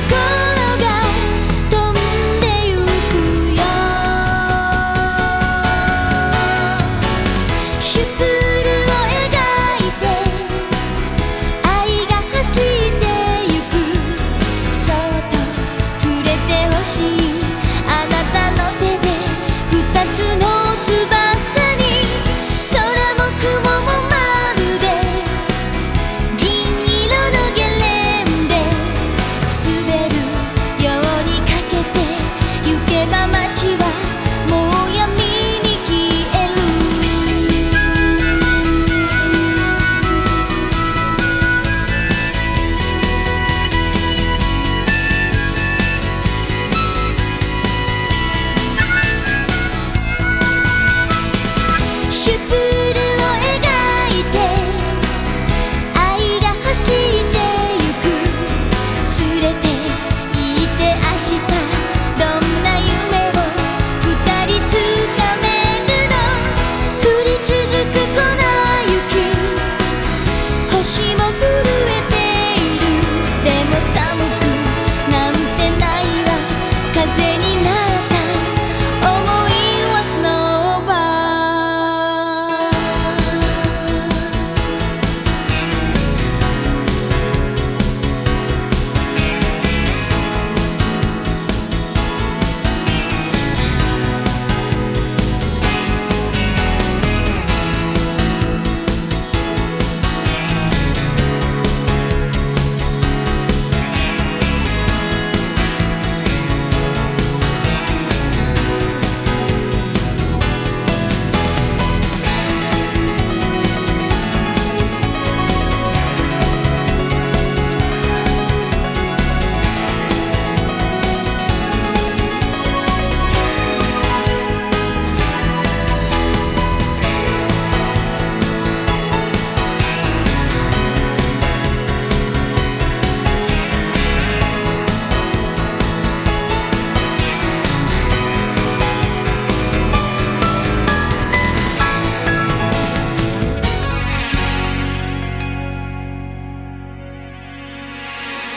good